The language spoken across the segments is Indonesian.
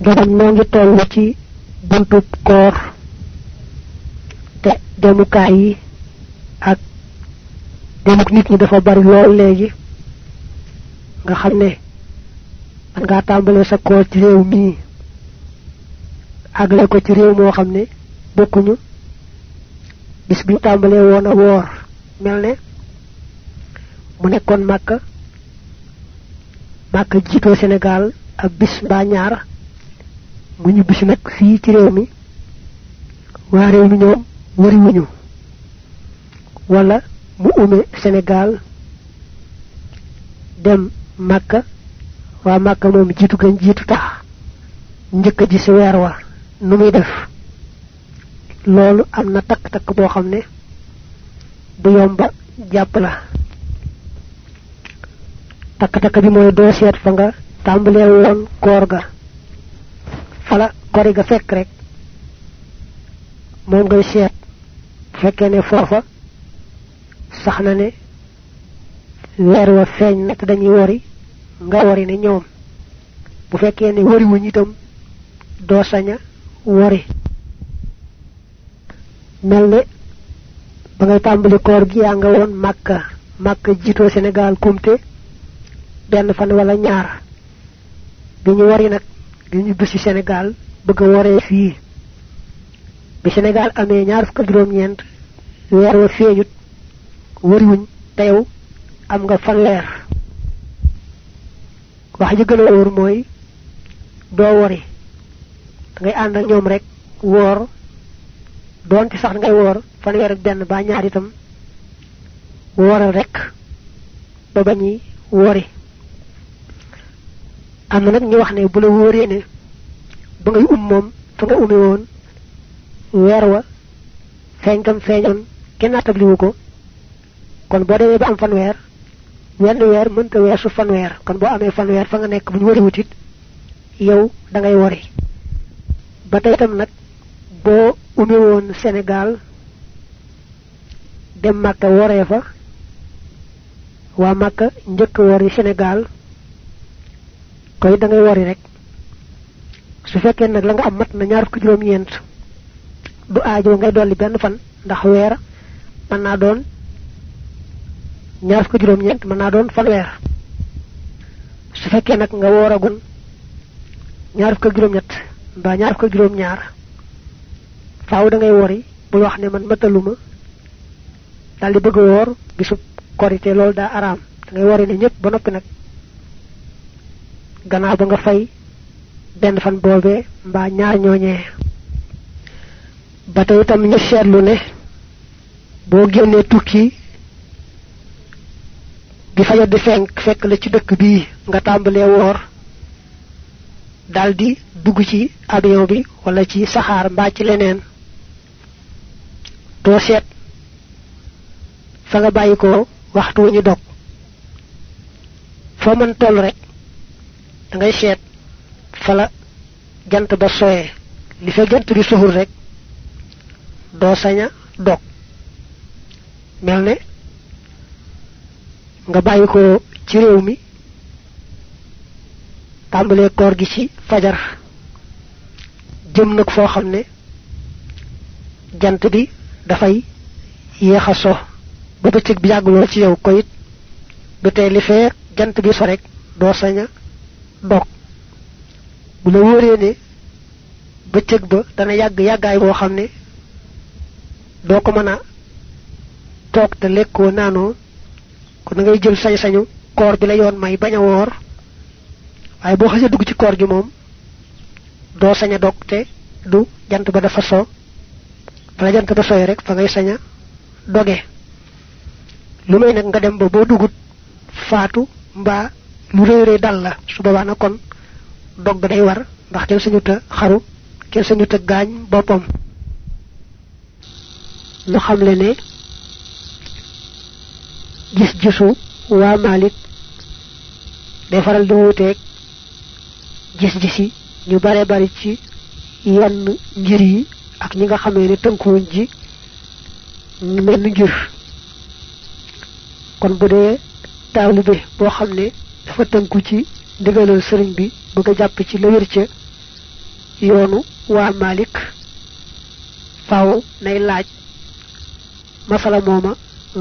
ndegam noo ngi toll ci buntub koor te demukaay yi ak demuk nit ñi dafa bari lool léegi. Nga xam ne man ngaa tàmbalee sa koor ci réew mii àggale ko ci réew moo xam ne bokkuñu. Bis bi tàmbalee woon a woor mel ne mu nekkoon màkka. Màkka jiitoo sénégal ak bis mbaa ñaar mu ñu bis nag fii ci réew mi waa réew mi ñoom wari wuñu wala mu ume sénégal dem màkka waa màkka moom jiitu gañ jiitu tax njëkk ji weer wa nu muy def. Loolu am na takk-takk boo xam ne bu yomba jàpp la. Takk-takk bi mooy doo seet fa nga tàmbalee woon koor ga kori ga fekk rek. Moom ngay seet. Fekkee ne foofa sax na ne weer wa feeñ na te dañuy wori nga wori ne ñoom. Bu fekkee ne wori wuñ itam doo saña wori mel ne ba ngay tàmbali koor gi yaa nga woon màkka màkka jiitoo sénégal kumte benn fan wala ñaar. Bi ñu wari nag bi ñu sénégal bëgg waree fii. Bi sénégal amee ñaar fukk juróom ñeent weer wa feeñut wariwuñ te yow am nga fanweer wax ji gën a wóor mooy doo wari. Ngay ànd ak ñoom rek woor doonte sax ngay woor fanweer ak benn ba ñaar itam wooral rek ba bañuy wori am na nag ñu wax ne bu la wóoree ne ba ngay um moom fa nga ume woon weer wa feeñ kam feeñoon kenn attabliwu ko? Kon boo demee ba am fanweer wenn weer mënta weesu fanweer kon boo amee fanweer fa nga nekk bu ñu wari wutit yow da ngay wori ba tey tam nag boo ume woon sénégal dem màkka woree fa waa màkka njëkk wori sénégal koy da ngay wori rek su fekkee nag la nga am mat na ñaar fukki juróom ñeent du aajo ngay dolli benn fan ndax weer mën naa doon ñaar fukki juróom ñeent mën naa doon fanweer. Su fekkee nag nga wooragun ñaar fukki juróom ñett mbaa ñaar fukki juróom ñaar faaw da ngay wori bul wax ne man mataluma dal di bëgg woor bisu korité loolu daa araam. Da ngay wori ne ñëpp ba noppi nag gannaaw ba nga fay benn fan boobee mbaa ñaar ñooñee. Ba tey itam ñu seetlu ne boo génnee tukki bi fajar di fenk fekk la ci dëkk bii nga tàmbalee woor daldi dugg ci avion bi wala ci saxaar mbaa ci leneen. Doo seet fa nga bàyyi ko waxtu ñu foo mën toll rek da ngay fa la jant ba soyee li fa jant bi suhul rek doo saña dog. Mel ne nga bàyyi ko ci réew mi tàmbalee koor gi ci fajar jëm nag foo xam ne jant bi dafay yéex a so. Ba bi ci yow ko it du tey li fee jant bi so rek doo saña dog bu la wóoree ne bëccëg ba dana yàgg yàggaay boo xam ne doo ko mën a toog te lekkoo naanoo kon da ngay jël sañ-sañu koor bi la yoon may bañ a woor. Waaye boo xasee ci koor moom doo sañ a te du jant ba dafa so fa la jant ba soy rek fa ngay sañ a doge. Lu may nag nga dem ba boo dugut faatu mbaa lu réy dal la su boobaa na kon dog day war ndax kenn sañu ta xaru kenn sañu ta gaañ boppam. Nu xam le ne gis gisu waa malik day faral di wuuteeg gis gisi ñu bare bari ci yenn ngir yi ak ñi nga xamee ne tënkuwuñ ji mel ngir. Kon bu dee taalibe boo xam dafa tënku ci ndigalal sëriñ bi bëgg a jàpp ci la ca yoonu waa malik faaw nay laaj masala mooma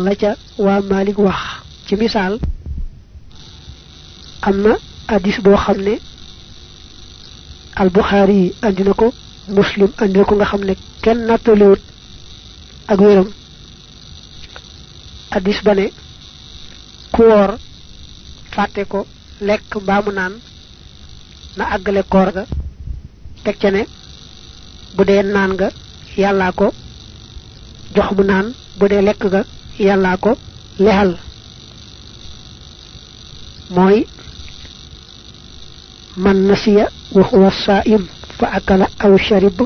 la ca waa malik wax ci misaal am na hadis boo xam ne al bukhari andi na ko muslim andi ko nga xam ne kenn nattaliwut ak wéram hadis ba ne ku fàtte ko lekk mbaa mu naan na àggale koor ga teg ca ne bu dee naan nga yàllaa ko jox mu naan bu dee lekk ga yàllaa ko lexal mooy man nasiya wa huwa saa'im fa akala aw sharib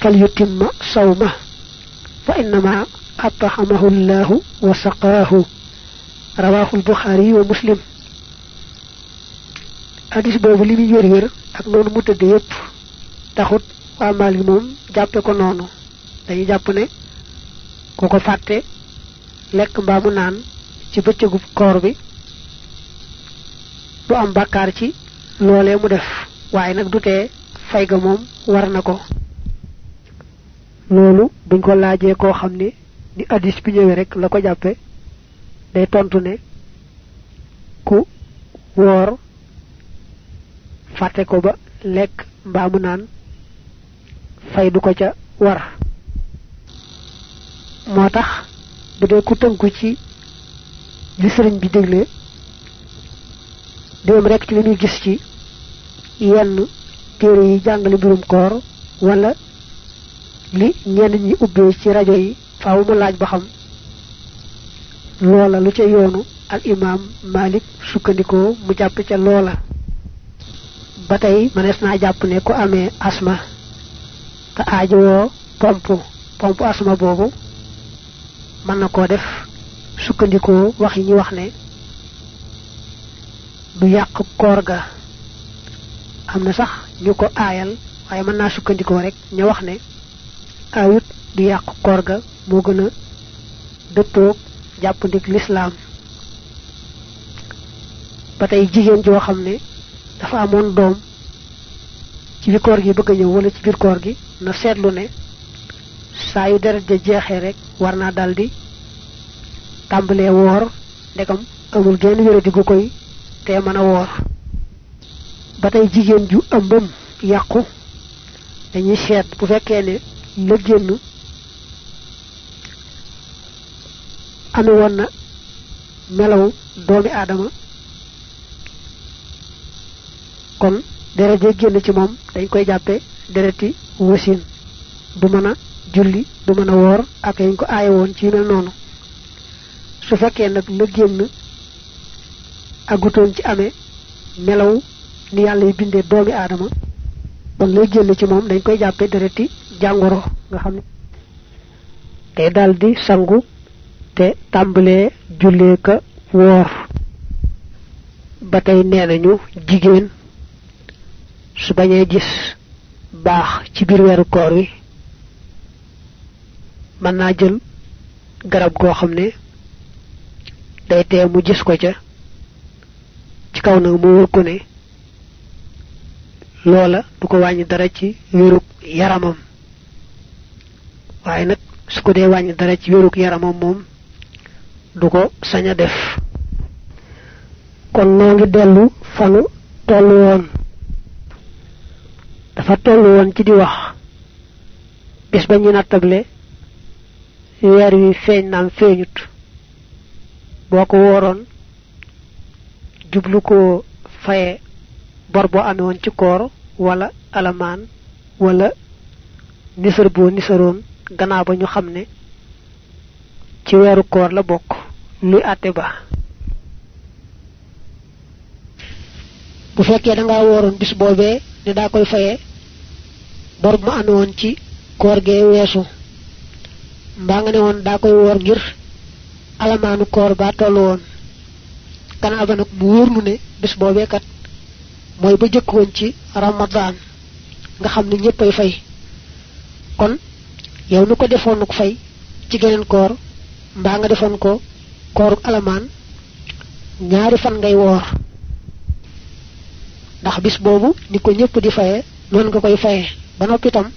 falyutimma sawma fa innama at'amahu allahu wa saqaahu rawahu al-bukhari wa muslim hadis boobu li muy wér wér ak noonu mu tëdd yépp taxut waa Maalik moom jàppe ko noonu. Dañuy jàpp ne ku ko fàtte lekk mbaa mu naan ci bëccëgu koor bi du am bàkkaar ci loolee mu def. Waaye nag du tee fay ga moom war na ko. Loolu buñ ko laajee koo xam ne ni hadis bi ñëwee rek la ko jàppe day tontu ne ku woor fàtte ko ba lekk mbaa mu naan fay du ko ca war. Moo tax bu dee ku tënku ci li sëriñ bi dégle dem rek ci li ñuy gis ci yenn téere yi jàngale mbirum koor wala li ñenn ñi ubbee ci rajo yi faaw mu laaj ba xam loola lu ca yoonu al imam malik sukkandikoo mu jàpp ca loola ba tey mënees naa jàpp ne ku amee asma te aajowoo pomp pomp asma boobu mën na koo def sukkandikoo wax yi ñu wax ne du yàq koor ga. Am na sax ñu ko aayal waaye mën naa sukkandikoo rek ñu wax ne aayut du yàq koor ga moo gën a dëppoog dafa amoon doom ci biir koor gi bëgg ñëw wala ci biir koor gi na seetlu ne saa yu deret ja jeexee rek war naa daldi tàmbalee woor ndegam amul genn wéradi gu koy te mën a woor. Ba tey jigéen ju ëmbam yàqu dañuy seet bu fekkee ne la génn ame woon na melaw doomi aadama kon deret ja génn ci moom dañ koy jàppe dereti wasin. Du mën a julli du mën a woor ak yañ ko aaye woon ci mel noonu. Su fekkee nag la génn agutoon ci amee melaw ni yàlla yi bindee doomi aadama kon lay génn ci moom dañ koy jàppe dereti jàngoro nga xam ne. Day sangu te tàmbalee jullee ka woor. Ba tey jigéen su bañee gis baax ci biir weeru koor wi mën naa jël garab goo xam ne day tee mu gis ko ca ci kaw nag mu ko ne loola du ko wàññi dara ci wérug yaramam. Waaye nag su ko wàññi dara ci wérug yaramam moom du ko sañ a def. Kon noo ngi fanu tollu dafa tollu woon ci di wax. Bis ba ñu nattable weer wi feeñ naam feeñut. Boo ko wooroon jublu ko faye bor boo amee woon ci koor wala alamaan wala nisar boo nisaroon gannaaw ba ñu xam ne ci weeru koor la bokk luy àtte ba. Bu fekkee da ngaa wooroon bis boobee ne daa koy faye bor ma amee woon ci koor gee weesu. Mbaa nga ne woon daa koy woor ngir alamaanu koor ba tollu woon. Ba nag mu wóor ne bis boobee kat mooy ba jëkk woon ci ramadan nga xam ne ñëppay fay. Kon yow nu ko defoon ko fay ci geneen koor mbaa nga defoon ko kooruk alamaan ñaari fan ngay woor. Ndax bis boobu ni ko ñëpp di faye non nga koy ba nopi tam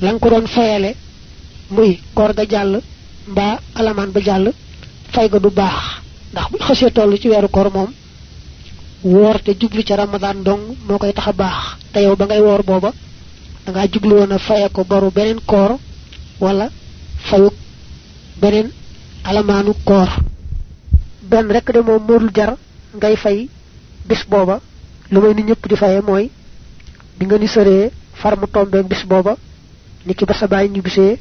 lang ko doon fayale muy koor ga jàll mbaa alamaan ba jàll fay ga du baax. Ndax bu xasee toll ci weeru koor moom woor te jublu ca ramadan dong moo koy tax a baax. Te yow ba ngay woor booba da ngaa jublu woon a faye ko boru beneen koor wala fayu beneen alamaanu koor. Benn rek de moom moodul jar ngay fay bis booba. Lu may ni ñëpp di faye mooy bi nga ni far mu tombeeg bis booba niki ba sa baay ñibbisee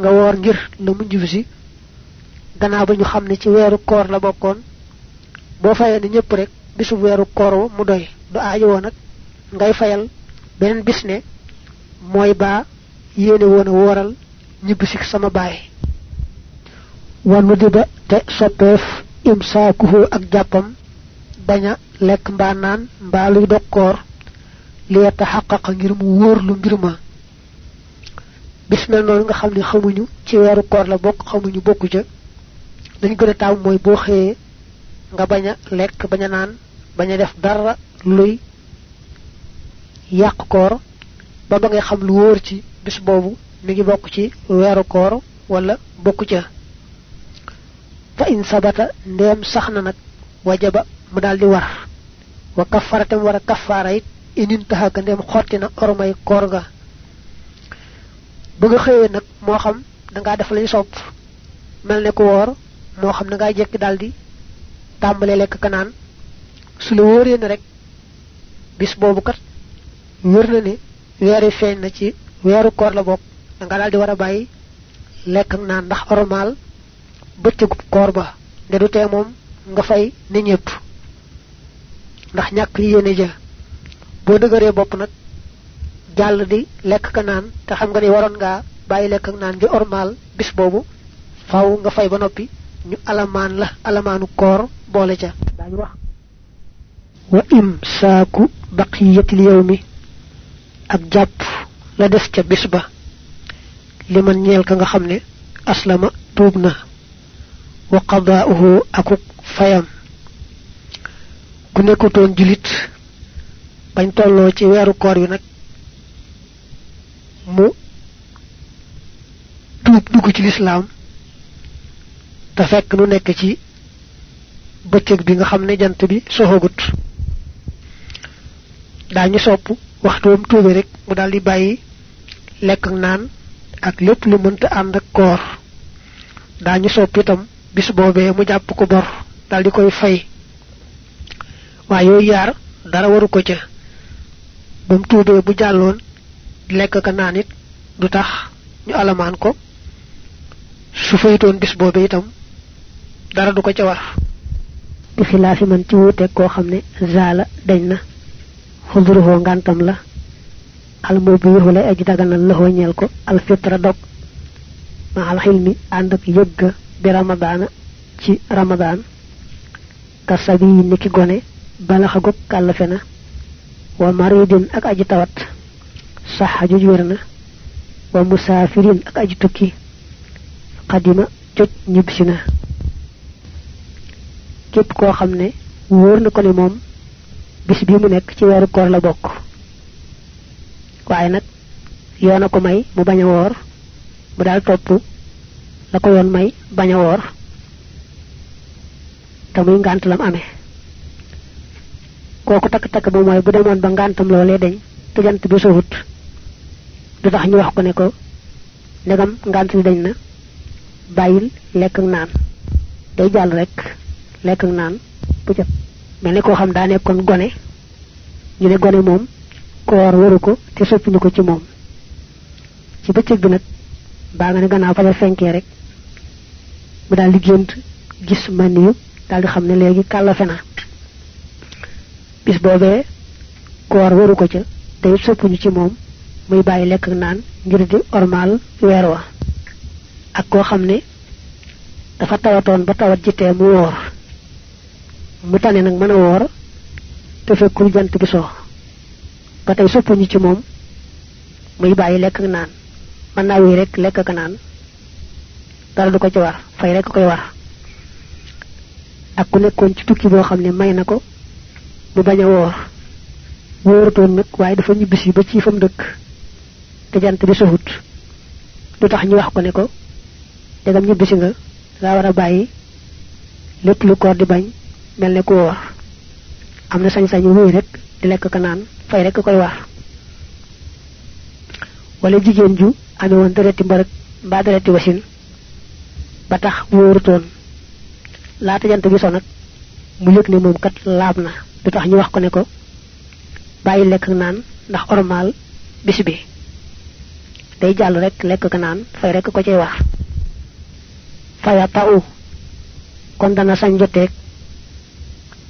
nga woor ngir la mu ñibbisi gannaaw ba ñu xam ne ci weeru koor la bokkoon boo fayee ni ñëpp rek bisu weeru koor mu doy du aajowoo nag ngay fayal beneen bis ne mooy baa yéene woon a wooral sama baay. Wanu diba te soppeef imsaakuhu ak jàppam baña lekk mbaa naan mbaa li yataxaqaqa ngir mu wóor lu mbir bis nga xam ne xamuñu ci weeru koor la bokk xamuñu bokku ca. Dañ mooy boo xëyee nga bañ a lekk bañ a naan bañ a def dara luy yàq koor ba ba ngay xam lu wóor ci bis boobu mi ngi bokk ci weeru koor wala bokku ca. Fa in sabata ndeem sax na nag wajaba mu daal di war. Wa kafaratam war a inin taxaka ndeem xotti na ormay koor ga. Nga xëyee nag moo xam da ngaa def lañ sopp mel ne ko woor moo xam da ngaa jekki daldi tàmbale lekk ka naan. Su la wóoree ne rek bis boobu kat wér na ne weeri feeñ na ci weeru koor la bokk da nga daldi war a bàyyi lekk ak naan ndax ormal bëccëgu koor ba nde du tee nga fay ni ñëpp ndax ñàkk yéene ja boo dëgëree bopp nag jàll di lekk ka naan te xam nga ni waroon ngaa bàyyi lekk ak naan gi ormal bis boobu faaw nga fay ba noppi ñu alamaan la alamaanu koor boole ca. Daañu wax. Wa im saaku baqiyatil yawmi ak jàpp la des ca bis ba. Liman ñeel ka nga xam ne aslama tuub na wa qadaa'uhu akuk fayam. Ku nekkutoon julit bañ tolloo ci weeru koor wi nag mu tuub dugg ci lislaam te fekk nu nekk ci bëccëg bi nga xam ne jant bi soxagut. Daañu sopp waxtuwam tuube rek mu daldi bàyyi ak naan ak lépp lu mënta ànd ak koor. Daañu sopp itam bis boobee mu jàpp ko bor daldi koy fay. Waaye yooyu dara waru ko ca ba mu tuubee bu jàlloon lekk ka naan it du tax ñu alamaan ko su faytoon bis boobe itam dara du ko ca war bi xilaafi man ci wuute koo xam ne zaala dañ na xudruhoo ngantam la al mubihu lay aji daganal la ñeel ko al fitra dog ma al xilmi ànd ak yëgga bi ramadaana ci ramadaan ka sabi niki gone balaxa gog kàllafe na wa maridin ak aji tawat. Saxa juj wér na. Wa musaafirin ak aji tukki. Xadima joj ñibbisi na. Képp koo xam ne wóor na ko ne moom bis bi mu nekk ci weeru koor la bokk. Waaye nag yoona ko may mu bañ a woor. Mu daal topp la ko yoon may bañ a woor. Te muy ngànt lam amee kooku takk-takk bu mooy bu demoon ba ngàntam loolee dañ te jant bi soxut du tax ñu wax ko ne ko ndegam ngànt li dañ na. Bàyyil lekk ak naan day jàll rek lekk ak naan bu ca mel ne koo xam daa nekkoon gone ñu ne gone moom koor waru ko te soppiñu ko ci moom ci bëccëg bi nag baa nga ne gannaaw fajar fenkee rek mu daal di gént gis di xam ne léegi kàllafe na bis boobee koor waru ko ca te it soppuñu ci moom muy bàyyi lekk ak naan ngir di ormal weer wa. Ak koo xam ne dafa tawatoon ba tawat jitee mu woor. Mu tane nag mën a woor te fekkul jant bi so ba tey soppuñu ci moom muy bàyyi lekk ak naan. Mën naa wéy rek lekk ak naan. Dara du ko ci war fay rek koy war. Ak ku nekkoon ci tukki boo xam may na mu bañ a woor wóorutoon nag waaye dafa ñibbisi ba ci fam dëkk. Te jant bi soxut. Lu tax ñu wax ko ne ko dagam ñibbisi nga daa war a bàyyi lépp lu koor di bañ mel ne ku woor am na sañ-sañu wéy rek di lekk ka naan fay rek koy war wala jigéen ju amee woon dereti mbarag mbaa dereti wasin ba tax wóorutoon. Laata jant bi so mu yëg ne kat laab na du tax ñu wax ko ne ko bàyyi lekk naan ndax ormal bis bi. Day jàll rek lekk ka naan fay rek ko cay wax. Faya ta'u kon dana sañ joteeg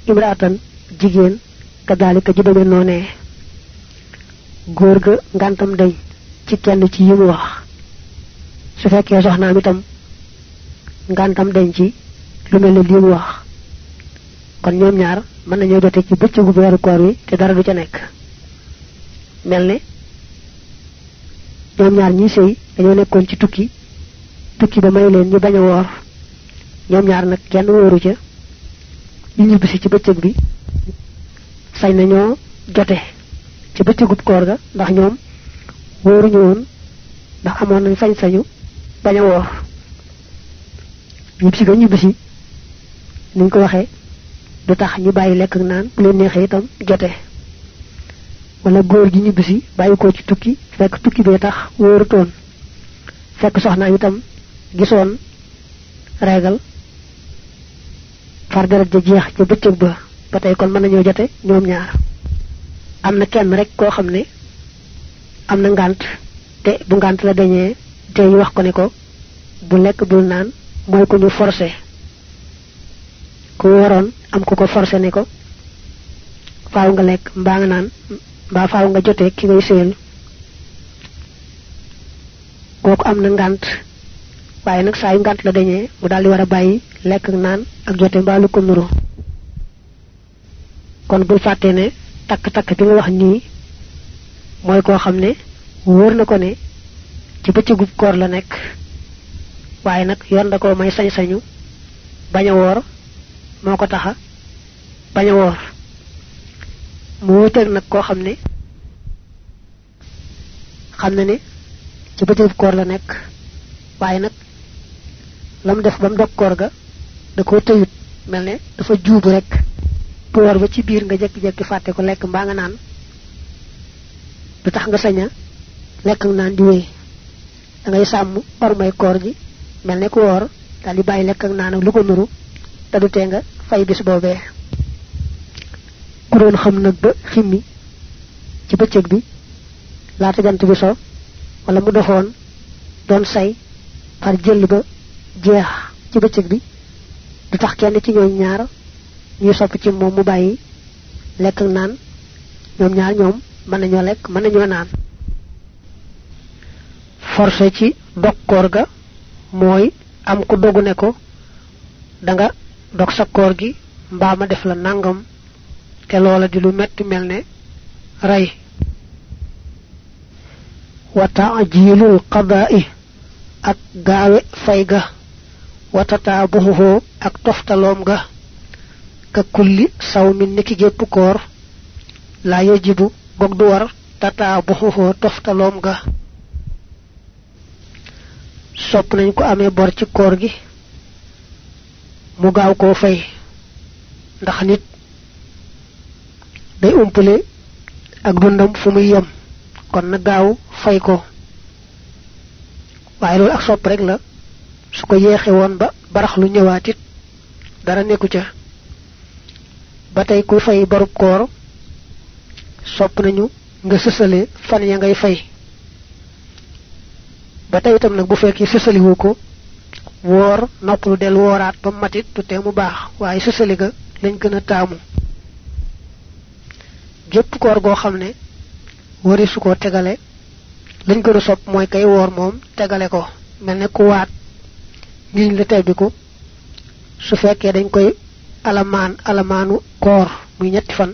imraatan jigéen kadalika ji demee noonee góor ga ngantam dañ ci kenn ci yi mu wax. Su fekkee soxnaam itam ngantam dañ ci lu mel ne lii mu wax. Kon ñoom ñaar mën nañoo jote ci bëccëgu weeru koor wi te dara du ca nekk. Mel ne ñoom ñaar ñi sëy dañoo nekkoon ci tukki tukki ba may leen ñu bañ a woor. Ñoom ñaar nag kenn wóoru ca ñu ñibbisi ci bëccëg bi sañ nañoo jote ci bëccëgub koor ga ndax ñoom wóoruñu woon ndax amoon nañ sañ-sañu bañ a woor. Ñibbisi ga ñibbisi niñ ko waxee du tax ñu bàyyi lekk ak naan bu leen neexee itam jote. Wala góor gi ñibbisi bàyyi ko ci tukki fekk tukki bee tax wóorutoon. Fekk soxnaam itam gisoon reegal far deret ja jeex ca bëccëg ba ba tey kon mën nañoo jote ñoom ñaar. Am na kenn rek koo xam ne am na ngànt te bu ngànt la dañee ñu wax ko ne ko bu lekk bul naan mooy ko ñu forcé. Ku waroon am ku ko forcé ne ko faaw nga lekk mbaa nga naan mbaa faaw nga ki ngay am na ngànt waaye nag saa yu ngànt la dañee mu daal di war a bàyyi lekk ak naan ak jote mbaa lu ko nuru kon bul fàtte ne takk-takk bi nga wax nii mooy koo xam ne wóor na ko ne ci koor la nekk waaye nag yoon da ko may sañ-sañu bañ a woor moo ko taxa bañ a woor. Mu wuteeg nag koo xam ne ne ci bëccëgub koor la nekk. Waaye nag lam def ba mu dog koor ga da koo tëyut. Mel ne dafa juubu rek woor ba ci biir nga jekki-jekki fàtte ko lekk mbaa nga naan. Du tax nga saña lekk ak naan di wéy. Da ngay sàmm ormay koor gi mel ne ku woor daal di naan lu ko nuru te du nga fay bis boobee ku doon xam nag ba ximmi ci bëccëg bi laata jant bi so wala mu doxoon doon say far jël ba jeex ci bëccëg bi du tax kenn ci ñooñ ñaar ñu sopp ci moom mu bàyyi lekk ak naan ñoom ñaar ñoom mën nañoo lekk mën nañoo naan. Forcé ci dog koor ga mooy am ku dogu ne ko da nga dog sa koor gi mbaa ma def la nangam te loola di lu metti mel ne rey. Wa taajilul qadaa'i ak gaawe fay ga. Wa tataabuhu ak toftaloom ga. Ka kulli saw min niki gépp koor laa yajibu gog du war tataabuhu toftaloom ga. Sopp nañ ko amee bor ci koor gi mu gaaw koo fay. ndax nit day umpale ak dundam fu muy yem. kon na gaaw fay ko. waaye loolu ak sopp rek la. su ko yeexe woon ba barax lu ñëwaatit dara nekku ca. ba tey kuy fay barub koor sopp nañu nga sësale fan ya ngay fay. ba tey itam nag bu fekkee ko woor noppalu del wooraat ba matit du tee mu baax. Waaye sësali ga lañ gën taamu. Gépp koor goo xam ne wari su ko tegale lañ gën a sopp mooy kay woor moom tegale ko. Mel ne ku waat ngiñ la tebbiku su fekkee dañ koy alamaan koor muy ñetti fan.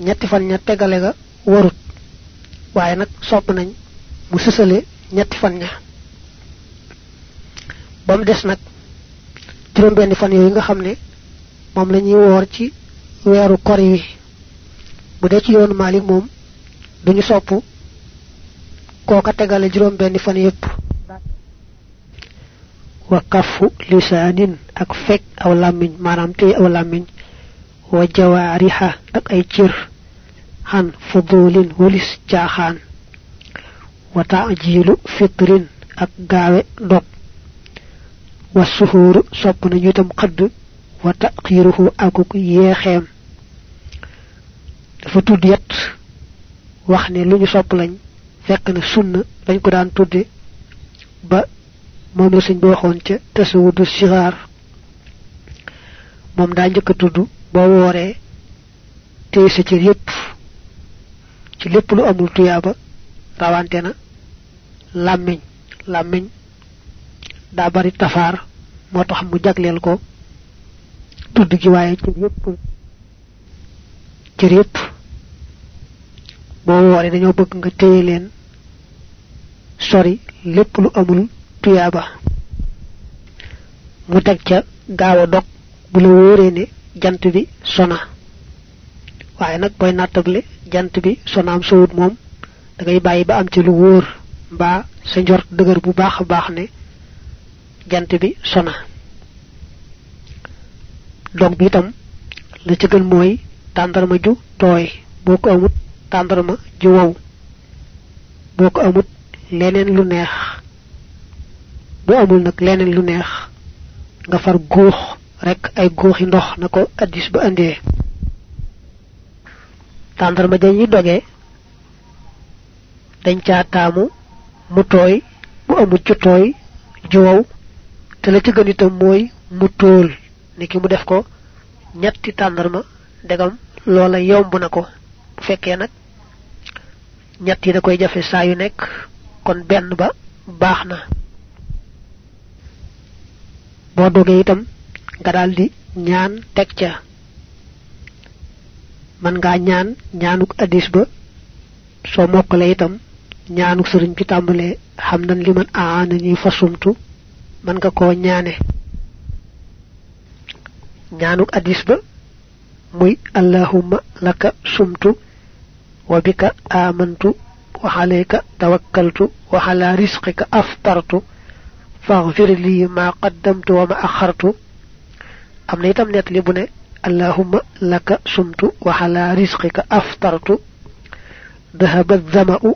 Ñetti fan ña tegale ga warut. Waaye nag sopp nañ mu ñetti fan ba mu des nag. Juróom benn fan yooyu nga xam ne moom la ñuy woor ci weeru kor yi. Bu dee ci yoonu malik moom duñu sopp kooka tegale juróom benn fan yépp wa kafu lisaanin ak fekk aw làmmiñ maanaam téye aw làmmiñ. Wa jawaariha ak ay cër xan fudulin walis caaxaan. Wa taajilu fitrin ak gaawe dog wa suhuuru sopp nañu itam xëdd wa taxiiruhu akuk yeexeem dafa tudd yet wax ne lu ñu sopp lañ fekk na sunna dañ ko daan tudde ba moom la sëñ bi waxoon ca tasawudu sigaar. moom daa njëkk a tudd boo wooree téye sa cër yépp ci lépp lu amul tuyaaba rawante na daa bari tafaar moo tax mu jagleel ko tudd gi waaye cër yépp. Cër yépp. Boo wooree dañoo bëgg nga téye leen sori lépp lu amul tuyaaba. Mu teg ca gaaw a dog bu la wóoree ne jant bi sona. Waaye nag booy nattable jant bi sonaam sowut moom da ngay bàyyi ba am ci lu wóor mbaa sa njort dëgër bu baax a ne jant bi sona. Dog bi itam la ca gën mooy tàndarma ju tooy. Boo ko amut tàndarma ju wow. Boo amut leneen lu neex. Bu amul nag leneen lu neex nga far rek ay góoxi ndox na ko addis ba andee. Tàndarma dañuy doge dañ caa taamu mu tooy bu amul ci tooy ju wow te la ci gën itam mooy mu tóol ni ki mu def ko ñetti tàndarma degam loola yomb na ko. Bu fekkee nag ñett yi da koy jafe saa yu nekk kon benn ba baax na. Boo dogee itam nga daldi ñaan teg ca. Man ngaa ñaan ñaanuk addis ba. Soo mokkale itam ñaanuk sëriñ bi tàmbalee xam nan aana ñuy fasumtu man nga koo ñaane ñaanuk addis ba muy allahumma laka sumtu wa bika amantu wa alayka tawakkaltu wa ala risqika aftartu faghfir li ma qaddamtu wa ma akhartu amna itam net li bu ne allahumma laka sumtu wa ala risqika aftartu ذهب الظمأ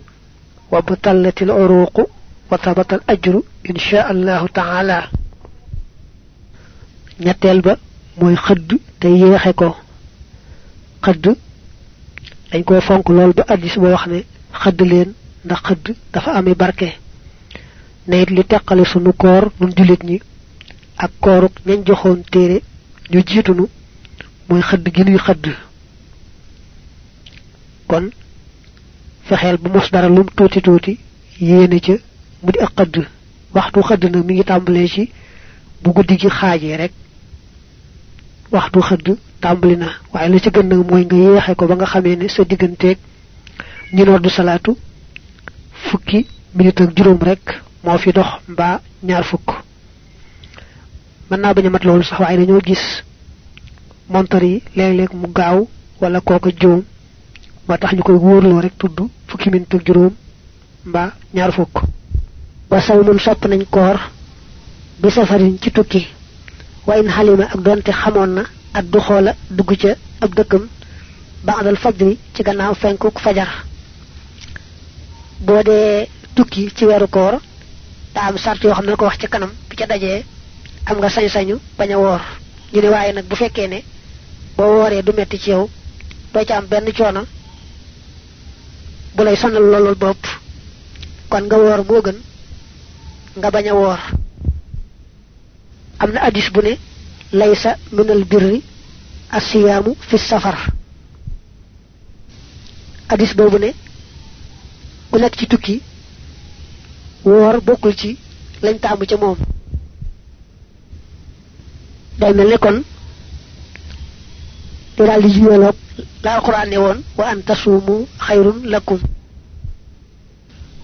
وبطلت العروق وثبت الأجر إن شاء الله تعالى. نتال با موي خد تاي يخيكو خد. لاي كو فونك لول با أديس بو وخني خد لين. دا خد دا فا أمي بركة. نيت لي تخال سونو كور نون جوليت ني. أك كورك نين جوخون تيري. ñu jitu nu moy xëdd gi ñuy xëdd kon fexel bu mus dara lu tuuti tuuti yéene ca mu ak xëdd waxtu xëdd na mi ngi tàmbalee ci bu guddi gi xaajee rek waxtu xëdd tàmbali na. Waaye la ci gën nag mooy nga yeexe ko ba nga xamee ne sa digganteeg ñi noddu salaatu fukki minute ak juróom rek moo fi dox mbaa ñaar fukk. Mën naa bañ a mat loolu sax waaye dañoo gis montar yi léeg-léeg mu gaaw wala kooka juum ba tax ñu koy wóorloo rek tudd fukki minute ak juróom mbaa ñaar fukk ba saw mun sopp nañ koor bi safarin ci tukki wa in halima ak donte xamoon na ak du xoola dugg ca ab dëkkam ba'dal fajri ci gannaaw fenkuk fajar boo dee tukki ci weeru koor da am sart yoo xam ne ko wax ci kanam bi ca dajee am nga sañ-sañu bañ a woor ñu ne waaye nag bu fekkee ne boo wooree du metti ci yow doo ci am benn coono bu lay sonal loolul bopp kon nga woor moo gën nga bañ a woor. Am na addis bu ne laysa minal birri asiyaamu fi safar. Addis boobu ne ku nekk ci tukki woor bokkul ci lañ taamu ca moom. Day mel ne kon di daal di jiyaloog la alquran ne woon wa an tasuumu xayrun lakum.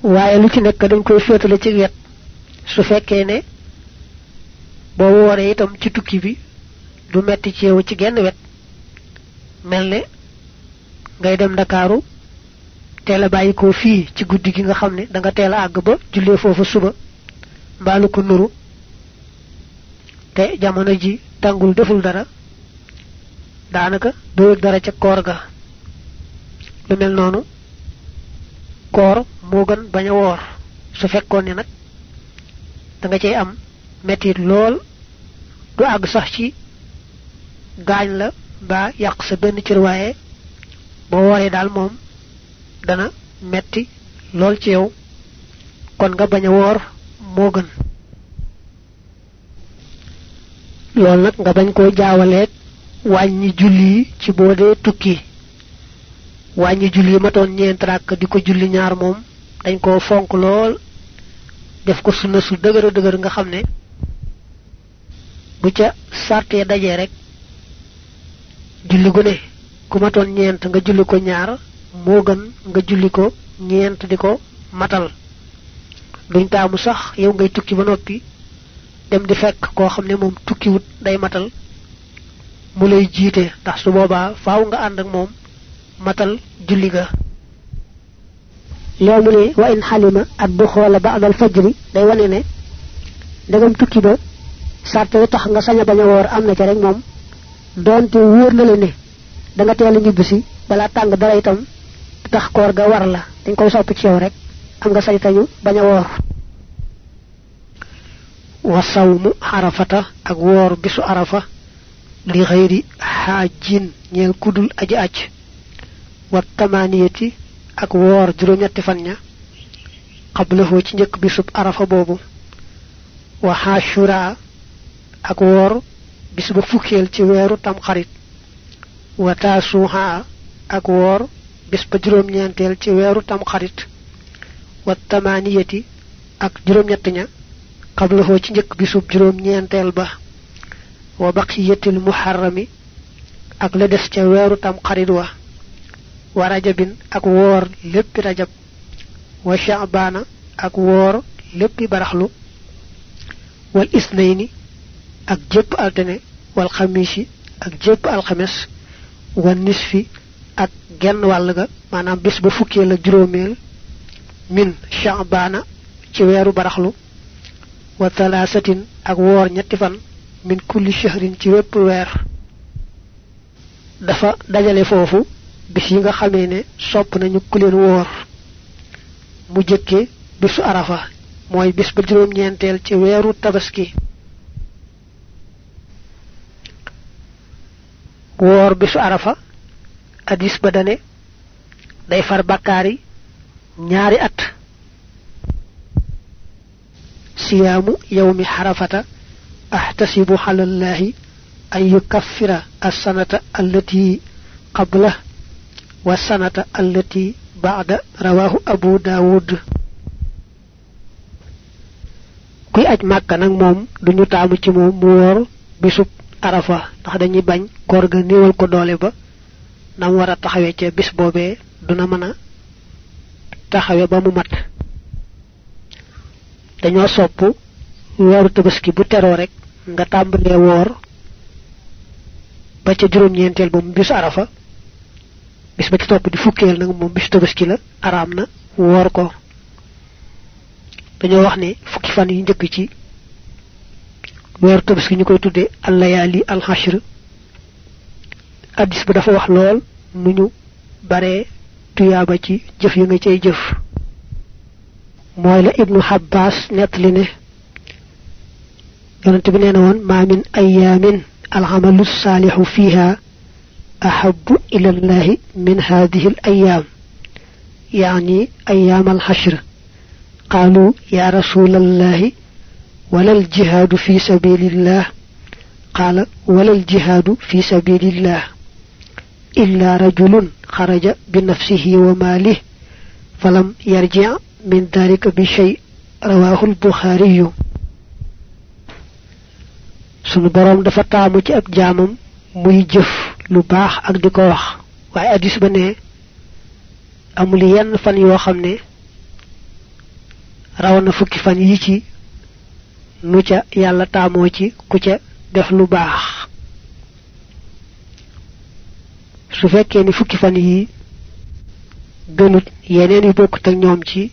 Waaye lu ci nekk dañ koy féetale ci wet su fekkee ne boo wooree itam ci tukki bi du metti ci yow ci genn wet. Mel ne ngay dem dakaru teel a bàyyi ko fii ci guddi gi nga ne da nga teel a ba jullee foofu suba mbaalu ko nuru. Te jamono ji tàngul deful dara daanaka doyul dara ca koor ga. Lu mel noonu koor moo gën bañ a su da nga cay am metit lool. Du àgg sax ci gaañ la ba yàq sa benn cër waaye boo wooree daal moom dana metti lool ci yow. Kon nga bañ a woor moo gën. Lool nag nga bañ koo jaawaleeg wàññi julli ci boo tukki. Wàññi julli ñeent di ko julli ñaar moom dañ koo fonk lool def ko sunna su dëgër dëgër nga xam ne bu ca sartee dajee rek julli gu ne ku matoon ñeent nga julli ko ñaar moo gën nga julli ko ñeent di matal. Duñ taamu sax yow ngay tukki ba dem di fekk koo xam ne moom day matal mu lay jiite ndax su boobaa faaw nga ànd ak matal julli ga mu ne wa in xalima ad du xoola ba adal fajri day wane ne ndegam tukki ba sarte tax nga sañ a bañ a woor am na ca rek moom doonte wóor na la ne da nga teel a ñibbisi balaa tàng dara itam tax koor ga war la dañ koy sopp ci yow rek am nga sañ tañu bañ a woor. Wa sawmu arafata ak woor bisu arafa li xëyri xaajin ñeel kudul aji aj wa tamaniyati ak woor juróom ñetti fan ña qablahu ci njëkk bisub arafa boobu. Wa xashura ak woor bis ba fukkeel ci weeru tam xarit wa taasuha ak woor bis ba juróom ñeenteel ci weeru tam xarit wa tamaniyati ak juróom ñett ña qablahu ci njëkk bisub juróom ñeenteel ba. Wa muharrami ak la des ca weeru tam xarit wa ورجبين اك وور لب رجب وشعبان اك وور لب برحلو والاثنين اك جب التني والخميس اك جب الخميس والنصف اك ген والغا مانام بس بو فوكي لا جروميل من شعبان تي ويرو برحلو وثلاثه اك وور نيتي فان من كل شهر تي ويب وير دا فا دجالي فوفو bis yi nga xamee ne sopp nañu ku leen mu jëkke bisu arafa mooy bis ba juróom ñeenteel ci weeru tabaski woor bisu arafa hadis ba dane day far bakkaari ñaari at siyaamu yawmi xarafata ahtasibu ala allahi an yukaffira as-sanata allati qabla sanata allati ba'da rawahu abu daawud kuy aj màkka nag moom duñu taamu ci moom mu woor bisub arafa ndax dañuy bañ koor ga néewal ko doole ba nam war a taxawee ca bis boobee duna mën a taxawe ba mu mat. Dañoo sopp weeru tabaski bu teroo rek nga tàmbalee woor ba ca juróom-ñeenteel ba mu bisu arafa bis ba ci topp di fukkeel nag moom bisu tabaski la araam na woor ko dañoo wax ne fukki fan yu njëkk ci weeru tabaski ñu koy tudde allayaali alxashr addis ba dafa wax lool nu ñu bare tuyaaba ci jëf yu nga cay jëf mooy la ibnu xabbaas nettali ne yonente bi nee na woon maa min ayaamin alxamalu saalixu fiiha أحب إلى الله من هذه الأيام يعني أيام الحشر. قالوا يا رسول الله ولا الجهاد في سبيل الله. قال ولا الجهاد في سبيل الله. إلا رجل خرج بنفسه وماله فلم يرجع من ذلك بشيء. رواه البخاري. سنبرم دفتامك أبجامم muy jëf lu baax ak di ko wax. Waaye addis ba ne amul yenn fan yoo xam ne raw na fukki fan yi ci nu ca yàlla taamoo ci ku ca def lu baax. Su fekkee ni fukki fan yi gënut yeneen yu bokkut ak ñoom ci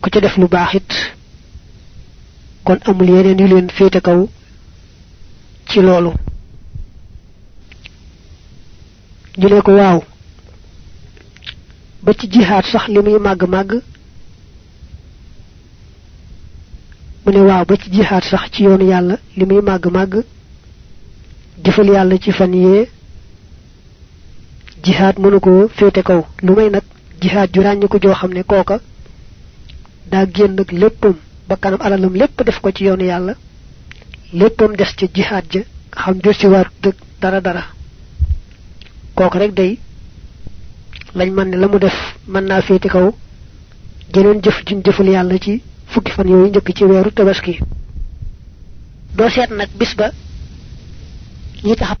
ku ca def lu baax it kon amul yeneen yu leen féete kaw ci loolu ñu ne ko waaw. Ba ci jihaad sax li muy màgg màgg mu ne waaw ba ci jihaad sax ci yoonu yàlla li muy màgg màgg jëfal yàlla ci fan yee jihaad mënu ko féete kaw. Lu may nag jihaad ju ràññ ko joo xam ne kooka daa génn ak léppam ba kanam alalam lépp def ko ci yoonu yàlla léppam des ci jihaad ja xam jël ci war dëgg dara dara kooku rek day lañ man ne la mu def mën naa féete kaw jeneen jëf juñ jëfal yàlla ci fukki fan yooyu njëkk ci weeru tabaski doo seet nag bis ba ñi tax